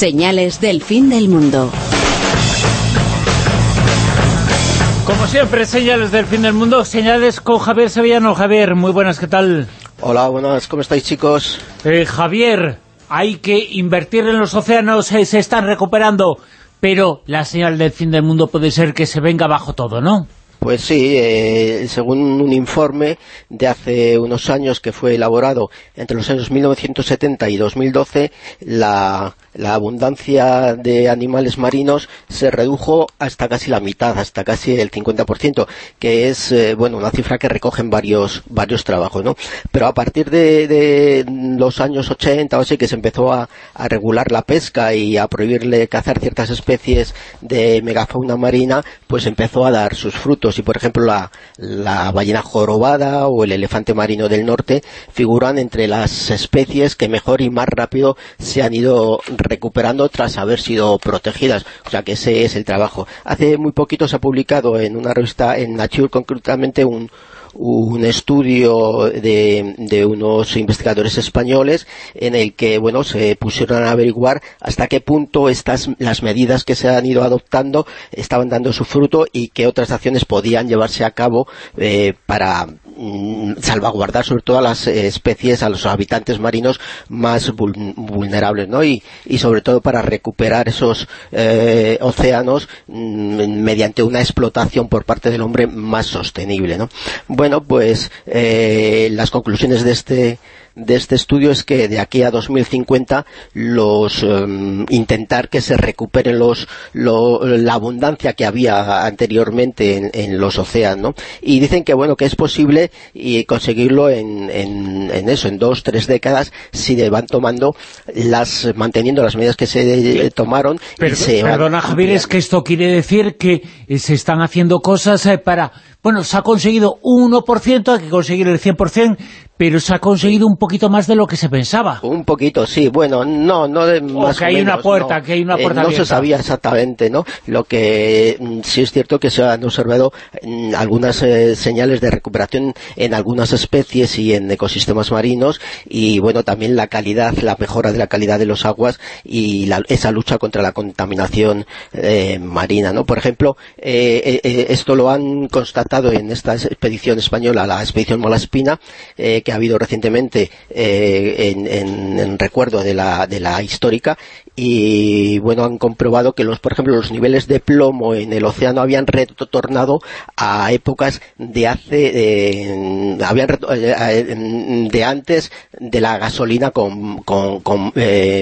Señales del fin del mundo. Como siempre, señales del fin del mundo, señales con Javier Sevillano. Javier, muy buenas, ¿qué tal? Hola, buenas, ¿cómo estáis chicos? Eh, Javier, hay que invertir en los océanos, eh, se están recuperando, pero la señal del fin del mundo puede ser que se venga abajo todo, ¿no? Pues sí, eh, según un informe de hace unos años que fue elaborado entre los años 1970 y 2012, la, la abundancia de animales marinos se redujo hasta casi la mitad, hasta casi el 50%, que es eh, bueno una cifra que recogen varios varios trabajos, ¿no? Pero a partir de, los años 80 o así, que se empezó a, a regular la pesca y a prohibirle cazar ciertas especies de megafauna marina, pues empezó a dar sus frutos y por ejemplo la, la, ballena jorobada o el elefante marino del norte figuran entre las especies que mejor y más rápido se han ido recuperando tras haber sido protegidas, o sea que ese es el trabajo. Hace muy poquito se ha publicado en una revista, en Nature concretamente, un, un estudio de, unos investigadores españoles en el que bueno se pusieron a averiguar hasta qué punto estas las medidas que se han ido adoptando estaban dando su fruto y qué otras acciones podían llevarse a cabo eh, para salvaguardar sobre todo a las especies, a los habitantes marinos más vulnerables, ¿no? Y, y sobre todo para recuperar esos eh, océanos mm, mediante una explotación por parte del hombre más sostenible, ¿no? Bueno, pues eh, las conclusiones de este de este estudio es que de aquí a 2050 los um, intentar que se recuperen los lo, la abundancia que había anteriormente en, en, los océanos y dicen que bueno que es posible y conseguirlo en, en, en, eso en dos tres décadas si van tomando las manteniendo las medidas que se tomaron Pero, se perdona Javier es que esto quiere decir que se están haciendo cosas eh, para bueno, se ha conseguido un 1%, hay que conseguir el 100%, pero se ha conseguido un poquito más de lo que se pensaba. Un poquito, sí, bueno, no, no de más o que hay menos, una puerta, no. que hay una puerta eh, No abierta. se sabía exactamente, ¿no? Lo que mm, sí es cierto que se han observado mm, algunas eh, señales de recuperación en algunas especies y en ecosistemas marinos y, bueno, también la calidad, la mejora de la calidad de los aguas y la, esa lucha contra la contaminación eh, marina, ¿no? Por ejemplo, eh, esto lo han constatado en esta expedición española, la expedición Malaspina, eh, que ha habido recientemente eh, en, en, en, recuerdo de la, de la histórica, y bueno, han comprobado que los, por ejemplo, los niveles de plomo en el océano habían retornado a épocas de hace, eh, habían de antes de la gasolina con, con, con,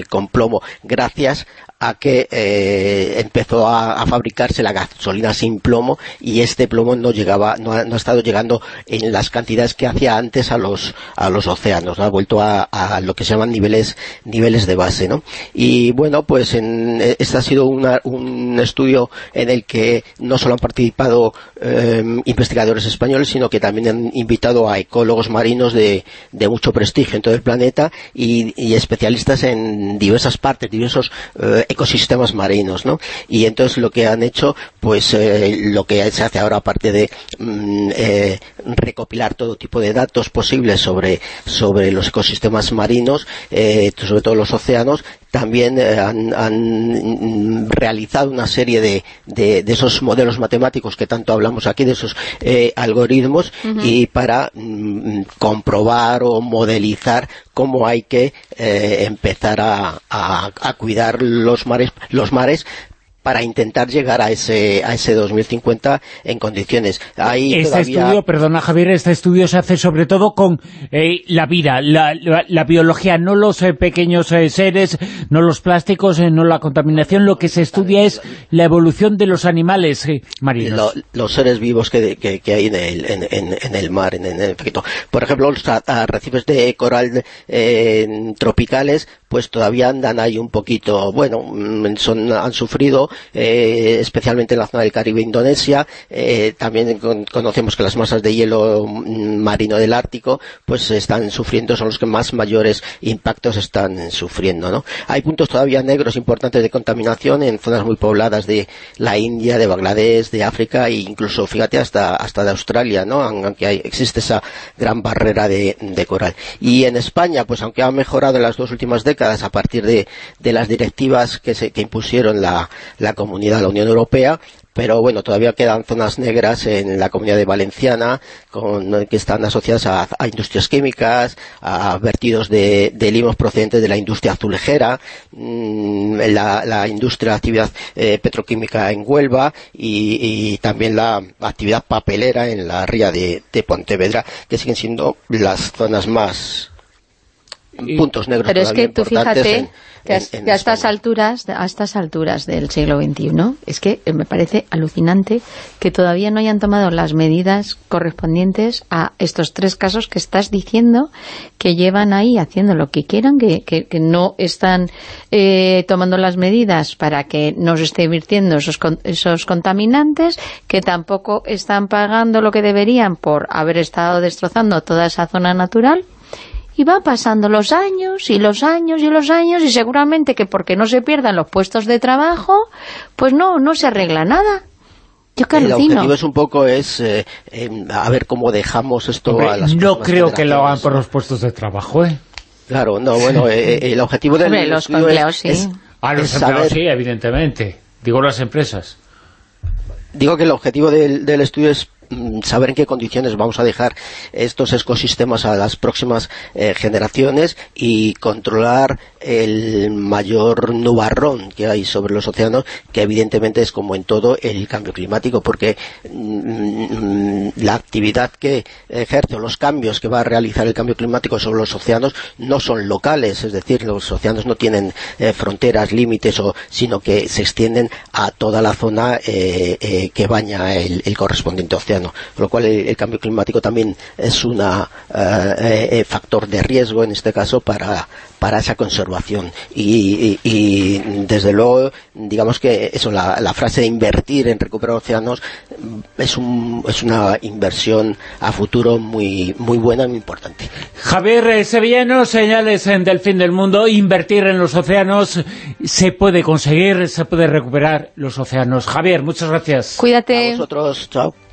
con plomo, gracias a que eh, empezó a, fabricarse la gasolina sin plomo y este plomo no llegaba, no ha, estado llegando en las cantidades que hacía antes a los a los océanos, ¿no? ha vuelto a, lo que se llaman niveles niveles de base, ¿no? Y bueno, pues en, este ha sido una, un estudio en el que no solo han participado eh, investigadores españoles, sino que también han invitado a ecólogos marinos de, de mucho prestigio en todo el planeta y, y especialistas en diversas partes, diversos eh, ecosistemas marinos, ¿no? Y entonces lo que han hecho, pues eh, lo que se hace ahora aparte de mm, eh, recopilar todo tipo de datos posibles sobre, sobre los ecosistemas marinos, eh, sobre todo los océanos, también eh, han, han, realizado una serie de, de, de, esos modelos matemáticos que tanto hablamos aquí, de esos eh, algoritmos, uh -huh. y para mm, comprobar o modelizar cómo hay que eh, empezar a, a, a, cuidar los mares, los mares para intentar llegar a ese a ese 2050 en condiciones. Ahí este todavía... estudio, perdona Javier, este estudio se hace sobre todo con eh, la vida, la, la, la, biología, no los eh, pequeños eh, seres, no los plásticos, no la contaminación, lo que se estudia es la evolución de los animales marinos. Lo, los seres vivos que, que, que hay en el, en, en, en, el mar, en, el Por ejemplo, los arrecifes de coral tropicales, pues todavía andan ahí un poquito, bueno, son, han sufrido eh, especialmente en la zona del Caribe Indonesia, eh, también con, conocemos que las masas de hielo marino del Ártico pues están sufriendo, son los que más mayores impactos están sufriendo, ¿no? Hay puntos todavía negros importantes de contaminación en zonas muy pobladas de la India, de Bangladesh, de África e incluso, fíjate, hasta, hasta de Australia, ¿no? Aunque hay, existe esa gran barrera de coral. Y en España, pues aunque ha mejorado en las dos últimas décadas, a partir de, las directivas que, se, impusieron la, la comunidad, la Unión Europea, pero bueno, todavía quedan zonas negras en la comunidad de Valenciana que están asociadas a, industrias químicas, a vertidos de, limos procedentes de la industria azulejera, mm, la, industria de actividad eh, petroquímica en Huelva y, también la actividad papelera en la ría de, Pontevedra, que siguen siendo las zonas más puntos negros. Pero es que tú fíjate que, a, estas alturas a estas alturas del siglo XXI es que me parece alucinante que todavía no hayan tomado las medidas correspondientes a estos tres casos que estás diciendo que llevan ahí haciendo lo que quieran, que, que, no están eh, tomando las medidas para que no se esté virtiendo esos, esos contaminantes, que tampoco están pagando lo que deberían por haber estado destrozando toda esa zona natural y van pasando los años y los años y los años y seguramente que porque no se pierdan los puestos de trabajo, pues no, no se arregla nada. Yo que el objetivo es un poco es eh, a ver cómo dejamos esto a las No creo que lo hagan por los puestos de trabajo, ¿eh? Claro, no, bueno, eh, el objetivo del los empleos, sí. a los empleados sí, evidentemente. Digo las empresas. Digo que el objetivo del, del estudio es saber en qué condiciones vamos a dejar estos ecosistemas a las próximas eh, generaciones y controlar el mayor nubarrón que hay sobre los océanos, que evidentemente es como en todo el cambio climático, porque mm, la actividad que ejerce o los cambios que va a realizar el cambio climático sobre los océanos no son locales, es decir, los océanos no tienen eh, fronteras, límites, o, sino que se extienden a toda la zona eh, que baña el correspondiente océano con lo cual el, cambio climático también es un eh, eh, factor de riesgo en este caso para, para esa conservación y, desde luego digamos que eso la, frase de invertir en recuperar océanos es, un, es una inversión a futuro muy, muy buena y muy importante. Javier eh, Sevillano, señales del fin del mundo, invertir en los océanos se puede conseguir, se puede recuperar los océanos. Javier, muchas gracias. Cuídate. A vosotros, chao.